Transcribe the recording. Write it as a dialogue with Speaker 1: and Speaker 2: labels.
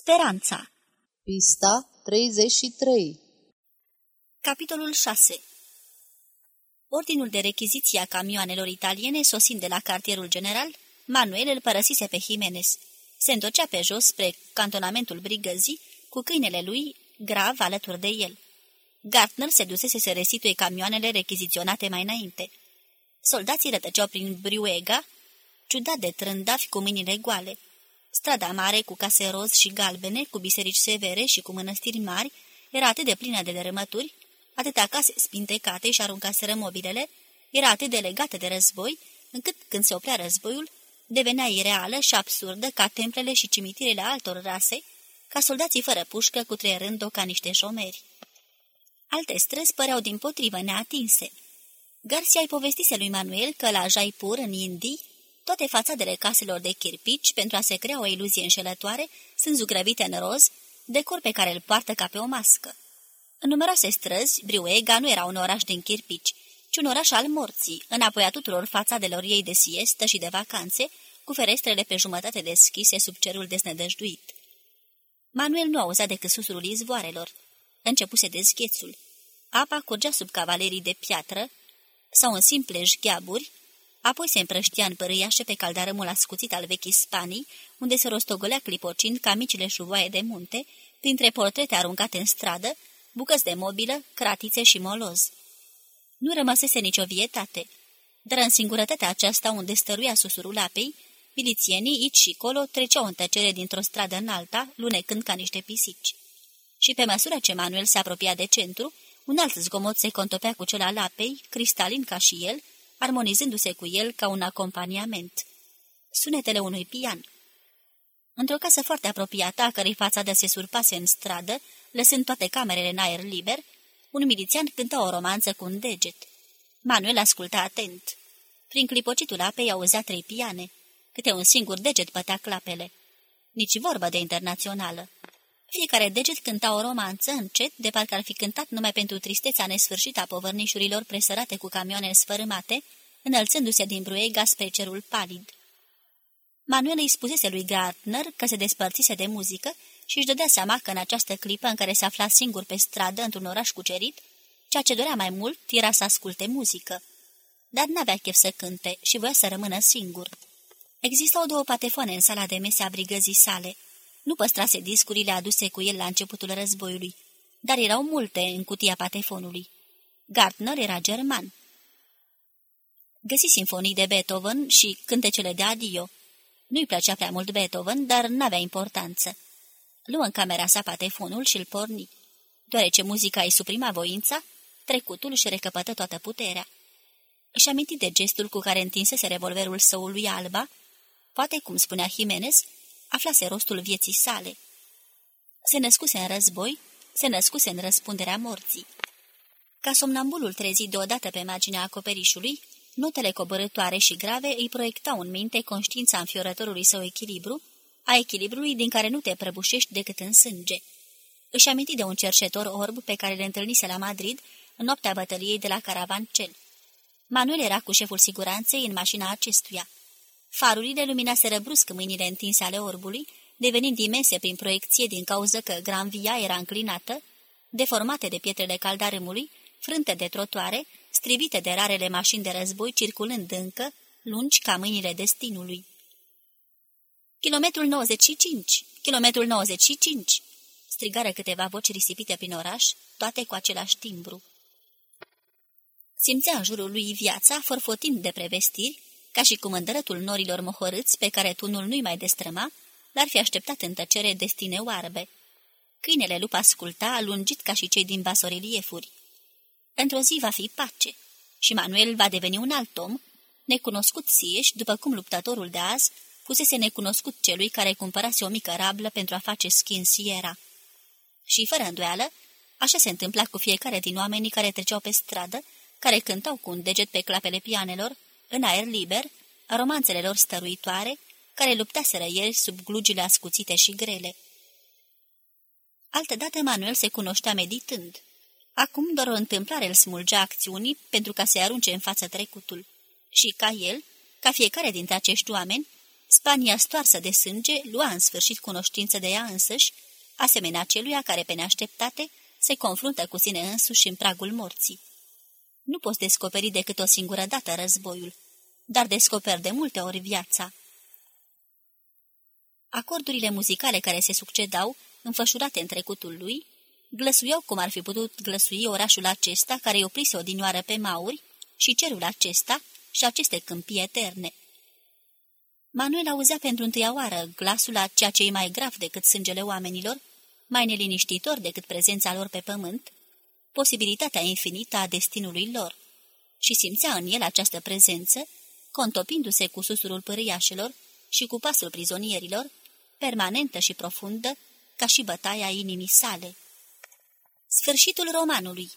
Speaker 1: Speranța
Speaker 2: Pista 33
Speaker 1: Capitolul 6 Ordinul de rechiziție a camioanelor italiene sosind de la cartierul general, Manuel îl părăsise pe Jimenez. Se întocea pe jos spre cantonamentul brigăzii, cu câinele lui grav alături de el. Gartner se dusese să restituie camioanele rechiziționate mai înainte. Soldații rătăceau prin Briuega, ciudat de trândafi cu mâinile goale. Strada mare, cu case roz și galbene, cu biserici severe și cu mănăstiri mari, era atât de plină de dărâmături, atâtea case spintecate și aruncaseră mobilele, era atât de legată de război, încât, când se oprea războiul, devenea ireală și absurdă ca templele și cimitirele altor rase, ca soldații fără pușcă cutreierând-o ca niște șomeri. Alte străzi păreau din potrivă neatinse. Garcia îi povestise lui Manuel că la Jaipur, în Indii, toate fațadele caselor de chirpici, pentru a se crea o iluzie înșelătoare, sunt zugrăvite în roz, decor pe care îl poartă ca pe o mască. În numeroase străzi, Briuega nu era un oraș din chirpici, ci un oraș al morții, înapoi a tuturor fațadelor ei de siestă și de vacanțe, cu ferestrele pe jumătate deschise sub cerul desnădăjduit. Manuel nu auzea decât susurul izvoarelor. Începuse dezghețul. Apa curgea sub cavalerii de piatră sau în simple jgheaburi, apoi se împrăștia în părâiașe pe caldarămul ascuțit al vechii Spanii, unde se rostogolea clipocind ca micile șuvoaie de munte, printre portrete aruncate în stradă, bucăți de mobilă, cratițe și moloz. Nu rămăsese nicio vietate, dar în singurătatea aceasta unde stăruia susurul apei, milițienii aici și colo treceau în tăcere dintr-o stradă în alta, lunecând ca niște pisici. Și pe măsură ce Manuel se apropia de centru, un alt zgomot se contopea cu cel al apei, cristalin ca și el, armonizându-se cu el ca un acompaniament. Sunetele unui pian. Într-o casă foarte apropiată, a cărei fațadă se surpase în stradă, lăsând toate camerele în aer liber, un milițian cânta o romanță cu un deget. Manuel asculta atent. Prin clipocitul apei auzea trei piane. Câte un singur deget pătea clapele. Nici vorbă de internațională. Fiecare deget cânta o romanță încet, de parcă ar fi cântat numai pentru tristețea nesfârșită a povărnișurilor presărate cu camioane sfărâmate, înălțându-se din bruega spre cerul palid. Manuel îi spusese lui Gartner că se despărțise de muzică și își dădea seama că în această clipă în care se afla singur pe stradă într-un oraș cucerit, ceea ce dorea mai mult era să asculte muzică. Dar n-avea chef să cânte și voia să rămână singur. Existau două patefoane în sala de mese a brigăzii sale. Nu păstrase discurile aduse cu el la începutul războiului, dar erau multe în cutia patefonului. Gartner era german. Găsi sinfonii de Beethoven și cântecele de adio. Nu-i plăcea prea mult Beethoven, dar n-avea importanță. Luă în camera sa patefonul și îl porni. Deoarece muzica îi suprima voința, trecutul și recăpătă toată puterea. Își aminti de gestul cu care întinsese revolverul său lui Alba, poate, cum spunea Jimenez, aflase rostul vieții sale. Se născuse în război, se născuse în răspunderea morții. Ca somnambulul trezit deodată pe marginea acoperișului, notele coborătoare și grave îi proiectau în minte conștiința înfiorătorului său echilibru, a echilibrului din care nu te prăbușești decât în sânge. Își aminti de un cercetor orb pe care le întâlnise la Madrid în noaptea bătăliei de la Caravancel. Manuel era cu șeful siguranței în mașina acestuia. Farurile luminaseră brusc mâinile întinse ale orbului, devenind imense prin proiecție din cauză că Granvia era înclinată, deformate de pietrele caldarâmului, frânte de trotoare, strivite de rarele mașini de război circulând încă, lungi ca mâinile destinului. Kilometrul 95! Kilometrul 95! Strigară câteva voci risipite prin oraș, toate cu același timbru. Simțea în jurul lui viața, forfotind de prevestiri, ca și cum îndărătul norilor mohorâți pe care tunul nu-i mai destrăma, l-ar fi așteptat în tăcere destine oarbe. Câinele lup asculta, alungit ca și cei din basoreliefuri. Într-o zi va fi pace și Manuel va deveni un alt om, necunoscut sieși, după cum luptătorul de azi fusese necunoscut celui care cumpărase o mică rablă pentru a face schin siera. Și, fără îndoială, așa se întâmpla cu fiecare din oamenii care treceau pe stradă, care cântau cu un deget pe clapele pianelor, în aer liber, romanțele lor stăruitoare, care luptaseră ieri sub glugile ascuțite și grele. Altădată Manuel se cunoștea meditând. Acum doar o întâmplare îl smulgea acțiunii pentru ca să-i arunce în față trecutul. Și ca el, ca fiecare dintre acești oameni, Spania stoarsă de sânge lua în sfârșit cunoștință de ea însăși, asemenea celuia care pe neașteptate se confruntă cu sine însuși în pragul morții. Nu poți descoperi decât o singură dată războiul, dar descoperi de multe ori viața. Acordurile muzicale care se succedau, înfășurate în trecutul lui, glăsuiau cum ar fi putut glăsui orașul acesta care îi oprise odinioară pe mauri și cerul acesta și aceste câmpii eterne. Manuel auzea pentru întâia oară glasul a ceea ce e mai grav decât sângele oamenilor, mai neliniștitor decât prezența lor pe pământ, posibilitatea infinită a destinului lor, și simțea în el această prezență, contopindu-se cu susurul pârâiașelor și cu pasul prizonierilor, permanentă și profundă, ca și bătaia inimii sale. Sfârșitul romanului